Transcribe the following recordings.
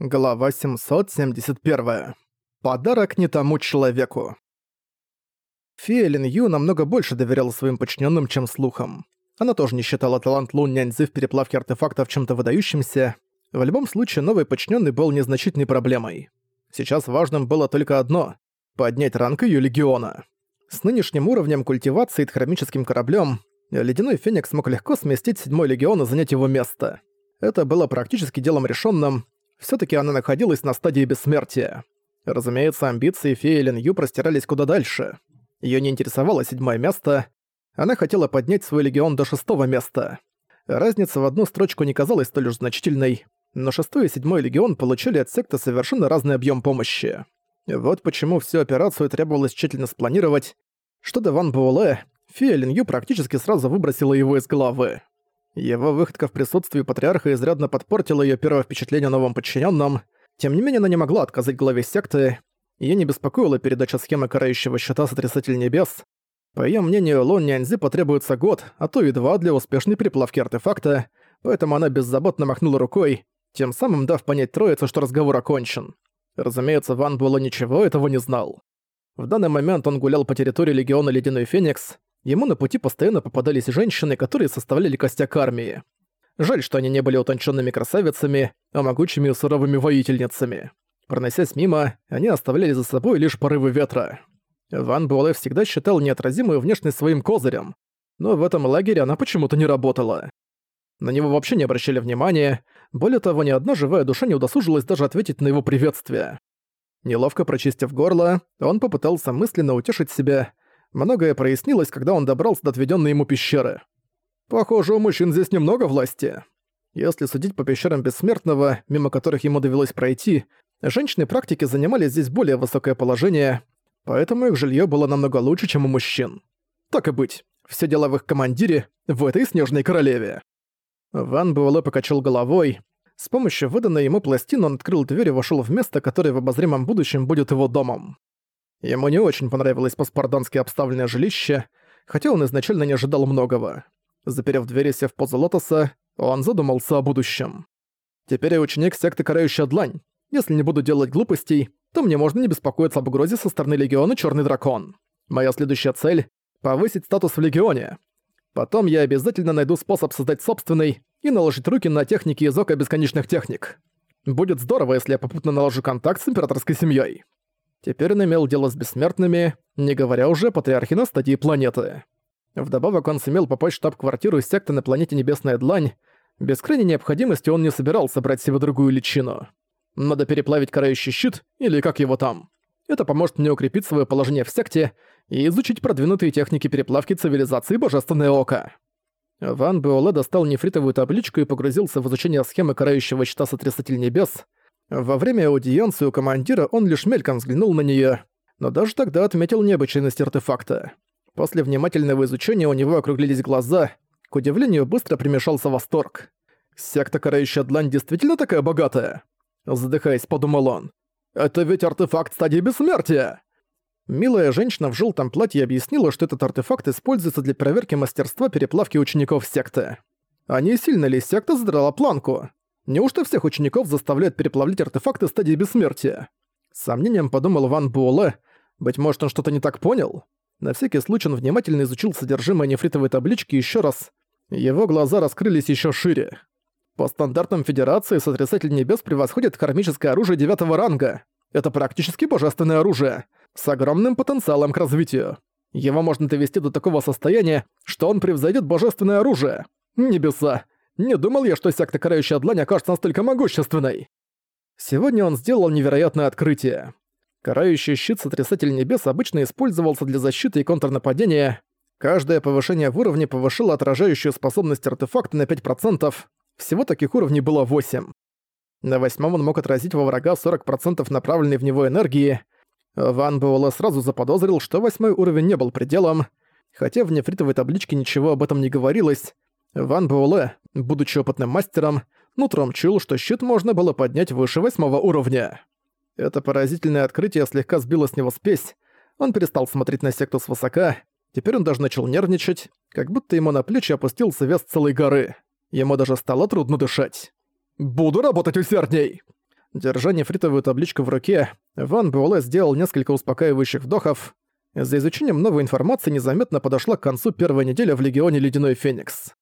Глава 771. Подарок не тому человеку. Фея Лин Ю намного больше доверяла своим подчиненным, чем слухам. Она тоже не считала талант Лун Няньзы в переплавке артефактов чем-то выдающимся. В любом случае, новый подчиненный был незначительной проблемой. Сейчас важным было только одно — поднять ранг ее легиона. С нынешним уровнем культивации и хромическим кораблем Ледяной Феникс мог легко сместить седьмой легион и занять его место. Это было практически делом решенным, Всё-таки она находилась на стадии бессмертия. Разумеется, амбиции феи Лин Ю простирались куда дальше. Её не интересовало седьмое место, она хотела поднять свой легион до шестого места. Разница в одну строчку не казалась столь уж значительной, но шестой и седьмой легион получили от секты совершенно разный объём помощи. Вот почему всю операцию требовалось тщательно спланировать. Что до Ван Буэлэ, фея Ю практически сразу выбросила его из головы. Его выходка в присутствии патриарха изрядно подпортила ее первое впечатление о новом подчиненном. Тем не менее, она не могла отказать главе секты. Ее не беспокоила передача схемы карающего щита Сотрясатель Небес. По ее мнению, Лон Няньзи потребуется год, а то и два для успешной переплавки артефакта, поэтому она беззаботно махнула рукой, тем самым дав понять троице, что разговор окончен. Разумеется, Ван Буэлэ ничего этого не знал. В данный момент он гулял по территории Легиона Ледяной Феникс, Ему на пути постоянно попадались женщины, которые составляли костяк армии. Жаль, что они не были утонченными красавицами, а могучими и суровыми воительницами. Проносясь мимо, они оставляли за собой лишь порывы ветра. Ван Буэлэ всегда считал неотразимую внешность своим козырем, но в этом лагере она почему-то не работала. На него вообще не обращали внимания, более того, ни одна живая душа не удосужилась даже ответить на его приветствие. Неловко прочистив горло, он попытался мысленно утешить себя, Многое прояснилось, когда он добрался до отведенной ему пещеры. Похоже, у мужчин здесь немного власти. Если судить по пещерам Бессмертного, мимо которых ему довелось пройти, женщины практики занимали здесь более высокое положение, поэтому их жилье было намного лучше, чем у мужчин. Так и быть, все дело в их командире, в этой снежной королеве. Ван Буэлэ покачал головой. С помощью выданной ему пластины он открыл дверь и вошел в место, которое в обозримом будущем будет его домом. Ему не очень понравилось паспардански обставленное жилище, хотя он изначально не ожидал многого. Заперев двери сев в позу лотоса, он задумался о будущем. Теперь я ученик секты Карающая Длань. Если не буду делать глупостей, то мне можно не беспокоиться об угрозе со стороны Легиона Черный Дракон. Моя следующая цель — повысить статус в Легионе. Потом я обязательно найду способ создать собственный и наложить руки на техники из Ока Бесконечных Техник. Будет здорово, если я попутно наложу контакт с императорской семьей. Теперь он имел дело с бессмертными, не говоря уже о патриархе на стадии планеты. Вдобавок он сумел попасть в штаб-квартиру секты на планете Небесная Длань. Без крайней необходимости он не собирался брать себе другую личину. Надо переплавить карающий щит, или как его там. Это поможет мне укрепить свое положение в секте и изучить продвинутые техники переплавки цивилизации Божественное Око. Ван Буэлэ достал нефритовую табличку и погрузился в изучение схемы карающего щита Сотрясатель Небес — во время аудиенции у командира он лишь мельком взглянул на неё, но даже тогда отметил необычайность артефакта. После внимательного изучения у него округлились глаза, к удивлению быстро примешался восторг. «Секта Карающая Длань действительно такая богатая?» Задыхаясь, подумал он. «Это ведь артефакт стадии бессмертия!» Милая женщина в желтом платье объяснила, что этот артефакт используется для проверки мастерства переплавки учеников секты. А не сильно ли секта задрала планку? Неужто всех учеников заставляют переплавлять артефакты стадии бессмертия? С сомнением подумал Ван Буэлэ. Быть может, он что-то не так понял? На всякий случай он внимательно изучил содержимое нефритовой таблички еще раз. Его глаза раскрылись еще шире. По стандартам Федерации Сотрясатель Небес превосходит кармическое оружие девятого ранга. Это практически божественное оружие, с огромным потенциалом к развитию. Его можно довести до такого состояния, что он превзойдет божественное оружие. Небеса. Не думал я, что секта Карающая Длань окажется настолько могущественной. Сегодня он сделал невероятное открытие. Карающий щит Сотрясатель Небес обычно использовался для защиты и контрнападения. Каждое повышение в уровне повышило отражающую способность артефакта на 5%. Всего таких уровней было 8. На восьмом он мог отразить во врага 40% направленной в него энергии. Ван Буэлэ сразу заподозрил, что восьмой уровень не был пределом. Хотя в нефритовой табличке ничего об этом не говорилось, Ван Буэлэ, будучи опытным мастером, нутром чул, что щит можно было поднять выше восьмого уровня. Это поразительное открытие слегка сбило с него спесь, он перестал смотреть на секту свысока, теперь он даже начал нервничать, как будто ему на плечи опустился вес целой горы. Ему даже стало трудно дышать. «Буду работать усердней!» Держа нефритовую табличку в руке, Ван Буэлэ сделал несколько успокаивающих вдохов. За изучением новой информации незаметно подошла к концу первой недели в Легионе Ледяной Феникс.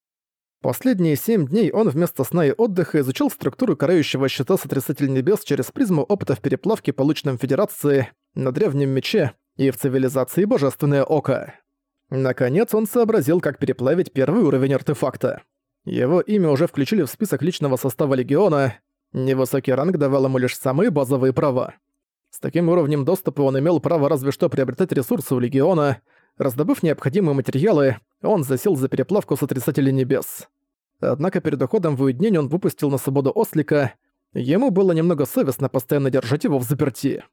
Последние семь дней он вместо сна и отдыха изучил структуру карающего щита Сотрясатель Небес через призму опыта в переплавке, полученном Федерации, на Древнем Мече и в цивилизации Божественное Око. Наконец он сообразил, как переплавить первый уровень артефакта. Его имя уже включили в список личного состава Легиона, невысокий ранг давал ему лишь самые базовые права. С таким уровнем доступа он имел право разве что приобретать ресурсы у Легиона. Раздобыв необходимые материалы, он засел за переплавку Сотрясателя Небес. Однако перед уходом в уединение он выпустил на свободу Ослика. Ему было немного совестно постоянно держать его в заперти.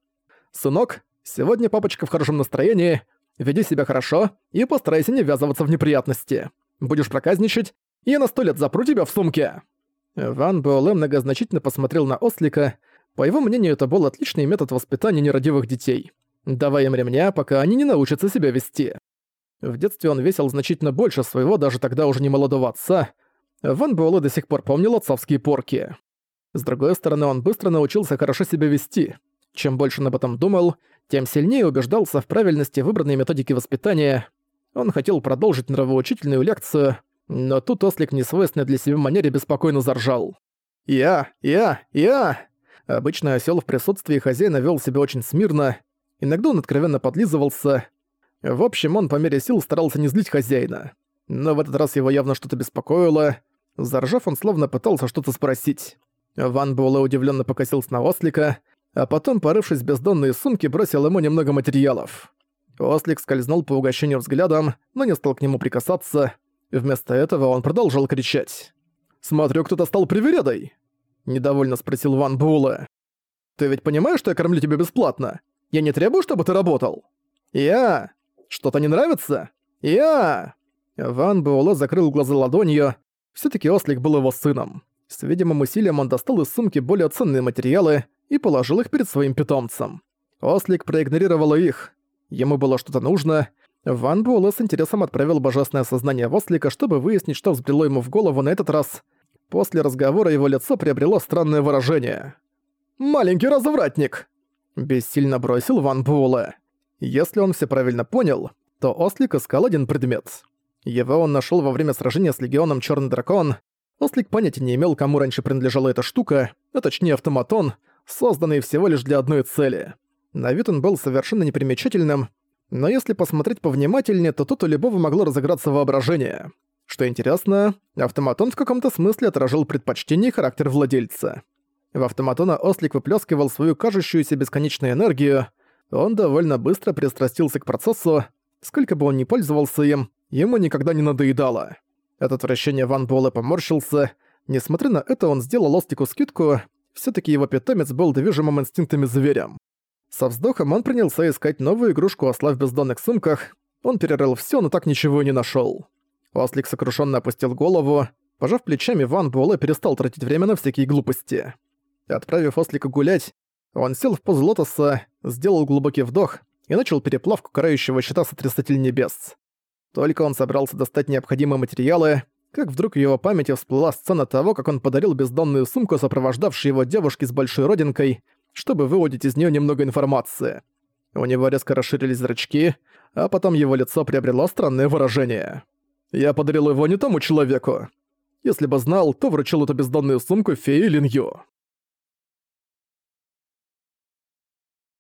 «Сынок, сегодня папочка в хорошем настроении, веди себя хорошо и постарайся не ввязываться в неприятности. Будешь проказничать, я на сто лет запру тебя в сумке». Ван Буэлэ многозначительно посмотрел на Ослика. По его мнению, это был отличный метод воспитания нерадивых детей. Давай им ремня, пока они не научатся себя вести. В детстве он весил значительно больше своего даже тогда уже не молодого отца. Ван Буэлэ до сих пор помнил отцовские порки. С другой стороны, он быстро научился хорошо себя вести. Чем больше он об этом думал, тем сильнее убеждался в правильности выбранной методики воспитания. Он хотел продолжить нравоучительную лекцию, но тут ослик несвойственной для себя манере беспокойно заржал. «Я! Я! Я!» Обычно осел в присутствии хозяина вел себя очень смирно, иногда он откровенно подлизывался. В общем, он по мере сил старался не злить хозяина. Но в этот раз его явно что-то беспокоило. Заржав, он словно пытался что-то спросить. Ван Буэлэ удивленно покосился на ослика, а потом, порывшись в бездонные сумки, бросил ему немного материалов. Ослик скользнул по угощению взглядом, но не стал к нему прикасаться. Вместо этого он продолжил кричать. «Смотрю, кто-то стал привередой!» Недовольно спросил Ван Буэлэ. «Ты ведь понимаешь, что я кормлю тебя бесплатно? Я не требую, чтобы ты работал!» «Я! Что-то не нравится? Я!» Ван Буэлэ закрыл глаза ладонью. Все таки Ослик был его сыном. С видимым усилием он достал из сумки более ценные материалы и положил их перед своим питомцем. Ослик проигнорировал их. Ему было что-то нужно, Ван Буэлэ с интересом отправил божественное сознание в Ослика, чтобы выяснить, что взбрело ему в голову на этот раз. После разговора его лицо приобрело странное выражение. «Маленький развратник!» Бессильно бросил Ван Буэлэ. Если он все правильно понял, то Ослик искал один предмет. Его он нашел во время сражения с Легионом Черный Дракон. Ослик понятия не имел, кому раньше принадлежала эта штука, а точнее автоматон, созданный всего лишь для одной цели. На вид он был совершенно непримечательным, но если посмотреть повнимательнее, то тут у любого могло разыграться воображение. Что интересно, автоматон в каком-то смысле отражал предпочтение и характер владельца. В автоматона Ослик выплескивал свою кажущуюся бесконечную энергию, он довольно быстро пристрастился к процессу, сколько бы он ни пользовался им, ему никогда не надоедало. От отвращения Ван Буэлэ поморщился, несмотря на это он сделал Остику скидку, все таки его питомец был движимым инстинктами зверем. Со вздохом он принялся искать новую игрушку осла в бездонных сумках. Он перерыл все, но так ничего и не нашел. Ослик сокрушенно опустил голову. Пожав плечами, Ван Буэлэ перестал тратить время на всякие глупости. Отправив Ослика гулять, он сел в позу лотоса, сделал глубокий вдох и начал переплавку карающего щита Сотрясатель Небес. Только он собрался достать необходимые материалы, как вдруг в его памяти всплыла сцена того, как он подарил бездонную сумку сопровождавшей его девушке с большой родинкой, чтобы выудить из нее немного информации. У него резко расширились зрачки, а потом его лицо приобрело странное выражение. Я подарил его не тому человеку. Если бы знал, то вручил эту бездонную сумку фее Линью.